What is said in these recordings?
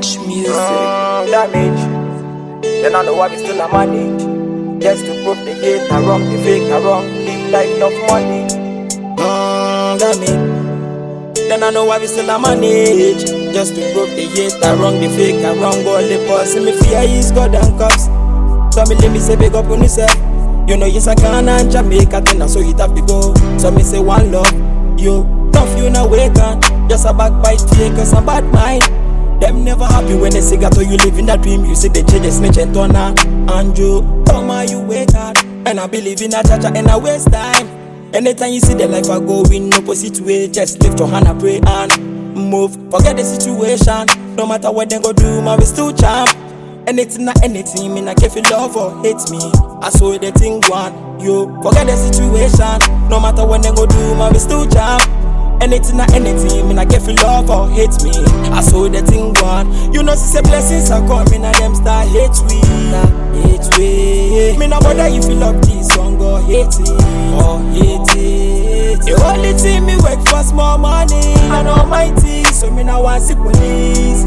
Music. Mm, damage. Then I know why we still a manage. Just to prove the hate are wrong, the fake are wrong. Live life enough money. Mm, damage. Then I know why we still a manage. Just to prove the hate are wrong, the fake are wrong. All the boss me fear is God and cops. So me let me say big up on yourself. You know yes I can and Jamaica thing so it have to go. So me say one love, you tough you now wake up. Just a backbite fake cause I'm bad mind. Them never happy when they say got you live in that dream. You see the snitch and you come on you up. And I believe in a cha and I waste time. Anytime you see the life I go in opposite way, just lift your hand and pray and move. Forget the situation. No matter what they go do, man, we still champ. Anything or anything, me not care if you love or hate me. I saw the thing one, you forget the situation. No matter what they go do, man, we still champ. Anything or anything, me not if you love or hate me. I saw the thing one, you know, see blessings are coming and them start hate we, hate we. Me not bother if you love this song or hate it, or hate it. The only thing me work for small money and almighty, so me not want see police.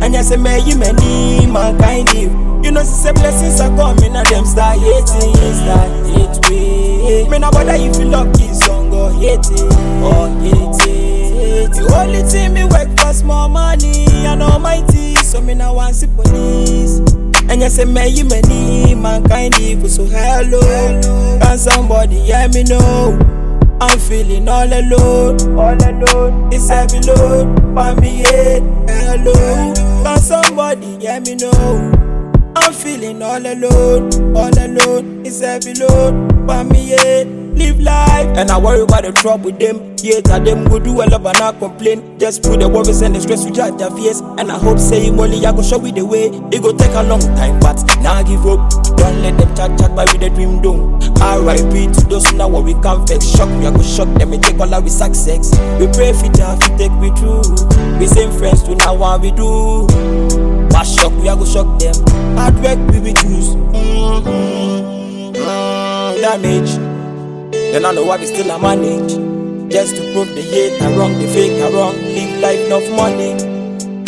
And you say, may you many mankind live. You know, say blessings are coming and them start hating, start hate way. Me not bother if you love this hate or hate. The only thing me work for small money and almighty, so me not want see police. And you say, may you many mankind live. So hello, can somebody hear me know? I'm feeling all alone, all alone. It's heavy load, for me head. Hello, can somebody hear me know? I'm feeling all alone, all alone. It's heavy load, for me head. Live life, and I worry about the trouble with them. Yeah, them go do a lot and not complain. Just put the worries and the stress with judge their face. And I hope say only I go show you the way. It go take a long time, but now give up. Don't let them chat chat by with the dream dome. R.I.P. to those now what we can vex. Shock we I go shock them and take all our success. We pray for that, we take we through. We same friends to now what we do. But shock we I go shock them. Hard work we we choose. Mm-hmm. Damage. Then I know why we still a manage. Just to prove the hate are wrong, the fake are wrong. Live life enough money.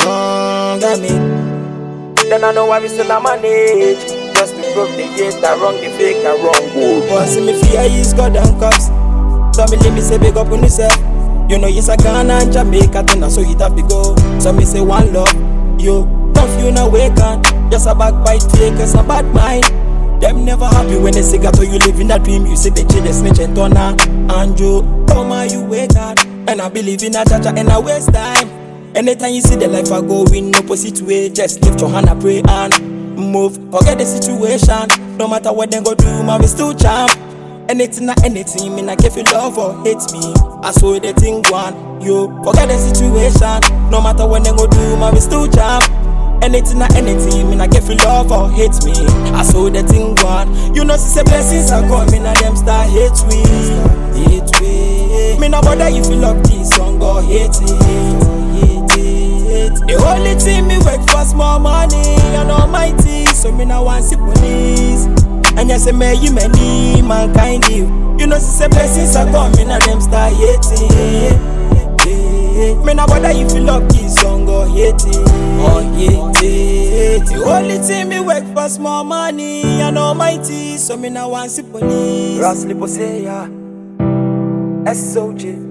Mm, damage. Then I know why we still a manage. Just to prove the hate are wrong, the fake are wrong. But see me fear is God cops. So me let me say big up on yourself. You know yes I can and Jamaica thing so it have to go. So me say one love, you tough you now wake up. Just a backbite fake, cause a bad mind. Them never happy when they say gato you live in that dream. You see they change the snitch and turn you come on you wake up. And I believe in a cha and I waste time. Anytime you see the life I go in opposite way, just lift your hand and pray and move. Forget the situation. No matter what they go do, man, we still champ. Anything or anything, me care if you love or hate me. I saw the thing one, you forget the situation. No matter what they go do, man, we still champ. Anything or anything, me care if you love or hate me. I saw the thing one, you know, see blessings are coming and them start hate we, hate we. Me not bother if you love this song or hate it, hate it. The only thing me work for small money and almighty, so me not want see police. And say, may you many mankind. You know, see blessings are coming and them start hating. Me not bother if you love this song or hate it, or hate it. The only thing me work for small money and almighty, so me not want see police. Rasli Posea, SOJ.